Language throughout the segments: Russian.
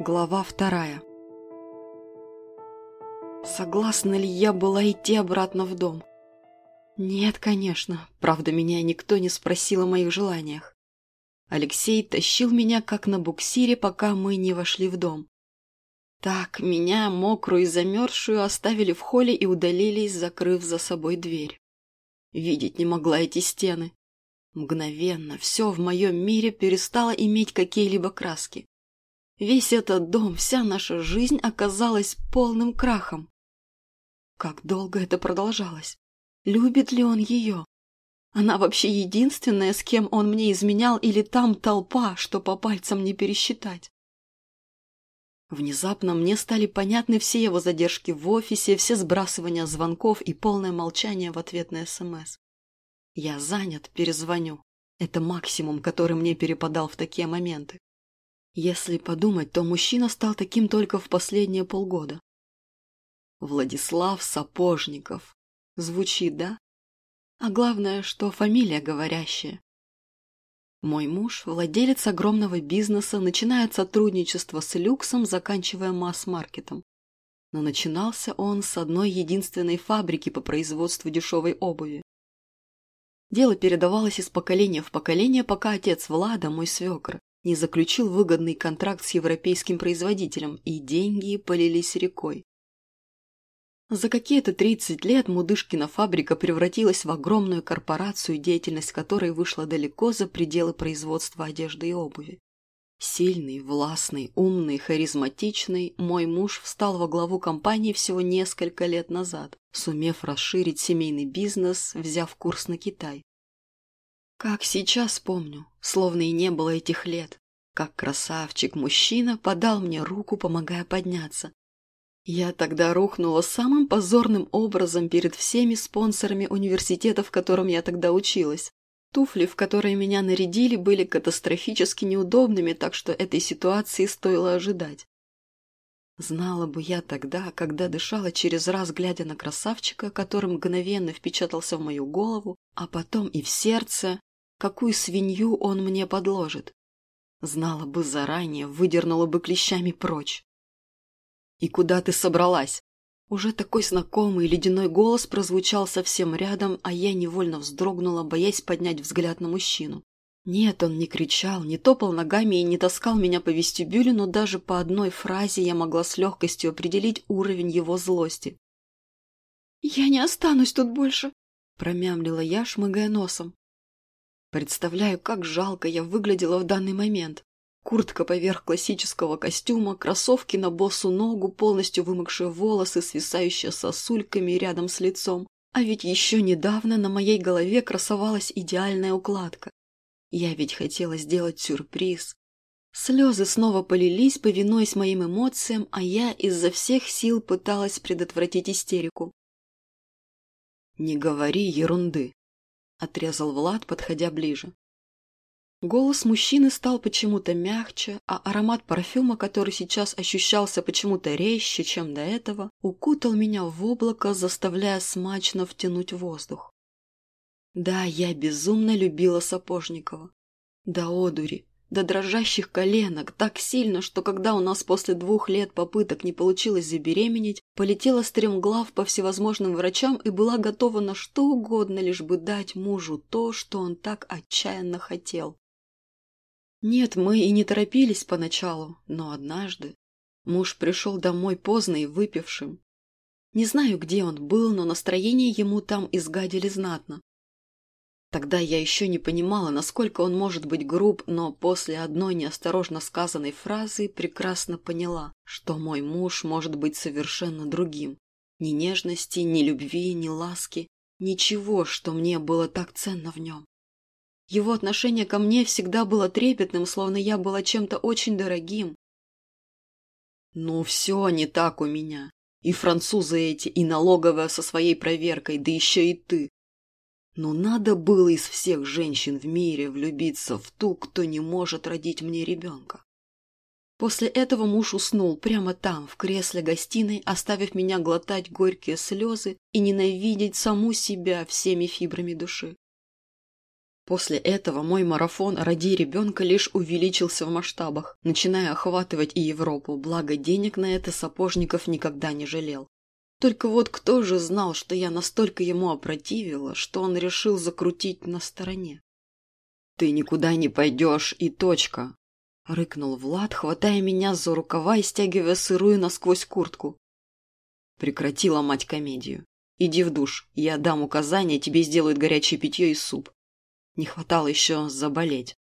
Глава вторая Согласна ли я была идти обратно в дом? Нет, конечно. Правда, меня никто не спросил о моих желаниях. Алексей тащил меня как на буксире, пока мы не вошли в дом. Так, меня, мокрую и замерзшую, оставили в холле и удалились, закрыв за собой дверь. Видеть не могла эти стены. Мгновенно все в моем мире перестало иметь какие-либо краски. Весь этот дом, вся наша жизнь оказалась полным крахом. Как долго это продолжалось? Любит ли он ее? Она вообще единственная, с кем он мне изменял, или там толпа, что по пальцам не пересчитать? Внезапно мне стали понятны все его задержки в офисе, все сбрасывания звонков и полное молчание в ответ на СМС. Я занят, перезвоню. Это максимум, который мне перепадал в такие моменты. Если подумать, то мужчина стал таким только в последние полгода. Владислав Сапожников. Звучит, да? А главное, что фамилия говорящая. Мой муж – владелец огромного бизнеса, начиная от сотрудничества с люксом, заканчивая масс-маркетом. Но начинался он с одной единственной фабрики по производству дешевой обуви. Дело передавалось из поколения в поколение, пока отец Влада, мой свекр, не заключил выгодный контракт с европейским производителем, и деньги полились рекой. За какие-то 30 лет Мудышкина фабрика превратилась в огромную корпорацию, деятельность которой вышла далеко за пределы производства одежды и обуви. Сильный, властный, умный, харизматичный, мой муж встал во главу компании всего несколько лет назад, сумев расширить семейный бизнес, взяв курс на Китай. Как сейчас помню, словно и не было этих лет, как красавчик-мужчина подал мне руку, помогая подняться, я тогда рухнула самым позорным образом перед всеми спонсорами университета, в котором я тогда училась. Туфли, в которые меня нарядили, были катастрофически неудобными, так что этой ситуации стоило ожидать. Знала бы я тогда, когда дышала через раз, глядя на красавчика, который мгновенно впечатался в мою голову, а потом и в сердце, какую свинью он мне подложит. Знала бы заранее, выдернула бы клещами прочь. «И куда ты собралась?» Уже такой знакомый ледяной голос прозвучал совсем рядом, а я невольно вздрогнула, боясь поднять взгляд на мужчину. Нет, он не кричал, не топал ногами и не таскал меня по вестибюлю, но даже по одной фразе я могла с легкостью определить уровень его злости. «Я не останусь тут больше», — промямлила я, шмыгая носом. Представляю, как жалко я выглядела в данный момент. Куртка поверх классического костюма, кроссовки на босу ногу, полностью вымокшие волосы, свисающие сосульками рядом с лицом. А ведь еще недавно на моей голове красовалась идеальная укладка. Я ведь хотела сделать сюрприз. Слезы снова полились, повинуясь моим эмоциям, а я изо всех сил пыталась предотвратить истерику. «Не говори ерунды», — отрезал Влад, подходя ближе. Голос мужчины стал почему-то мягче, а аромат парфюма, который сейчас ощущался почему-то резче, чем до этого, укутал меня в облако, заставляя смачно втянуть воздух. Да, я безумно любила Сапожникова. До одури, до дрожащих коленок, так сильно, что когда у нас после двух лет попыток не получилось забеременеть, полетела стремглав по всевозможным врачам и была готова на что угодно, лишь бы дать мужу то, что он так отчаянно хотел. Нет, мы и не торопились поначалу, но однажды муж пришел домой поздно и выпившим. Не знаю, где он был, но настроение ему там изгадили знатно. Тогда я еще не понимала, насколько он может быть груб, но после одной неосторожно сказанной фразы прекрасно поняла, что мой муж может быть совершенно другим. Ни нежности, ни любви, ни ласки, ничего, что мне было так ценно в нем. Его отношение ко мне всегда было трепетным, словно я была чем-то очень дорогим. Ну, все не так у меня. И французы эти, и налоговая со своей проверкой, да еще и ты. Но надо было из всех женщин в мире влюбиться в ту, кто не может родить мне ребенка. После этого муж уснул прямо там, в кресле гостиной, оставив меня глотать горькие слезы и ненавидеть саму себя всеми фибрами души. После этого мой марафон ради ребенка лишь увеличился в масштабах, начиная охватывать и Европу, благо денег на это Сапожников никогда не жалел. Только вот кто же знал, что я настолько ему опротивила, что он решил закрутить на стороне? «Ты никуда не пойдешь, и точка!» — рыкнул Влад, хватая меня за рукава и стягивая сырую насквозь куртку. Прекрати ломать комедию. Иди в душ, я дам указания, тебе сделают горячее питье и суп. Не хватало еще заболеть.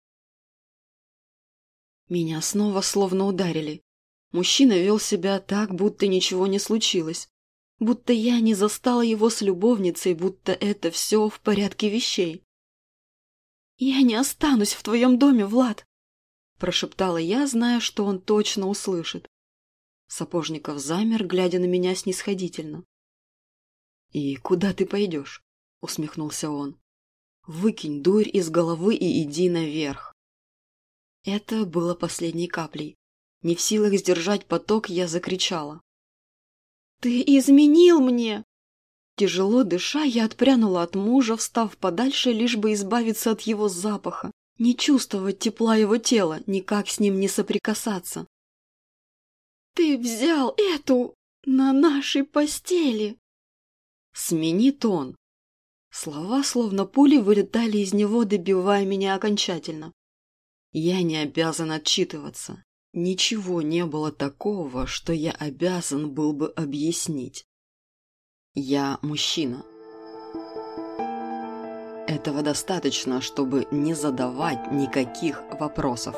Меня снова словно ударили. Мужчина вел себя так, будто ничего не случилось. Будто я не застала его с любовницей, будто это все в порядке вещей. «Я не останусь в твоем доме, Влад!» Прошептала я, зная, что он точно услышит. Сапожников замер, глядя на меня снисходительно. «И куда ты пойдешь?» — усмехнулся он. Выкинь дурь из головы и иди наверх. Это было последней каплей. Не в силах сдержать поток, я закричала. «Ты изменил мне!» Тяжело дыша, я отпрянула от мужа, встав подальше, лишь бы избавиться от его запаха, не чувствовать тепла его тела, никак с ним не соприкасаться. «Ты взял эту на нашей постели!» «Смени тон!» Слова, словно пули, вылетали из него, добивая меня окончательно. Я не обязан отчитываться. Ничего не было такого, что я обязан был бы объяснить. Я мужчина. Этого достаточно, чтобы не задавать никаких вопросов.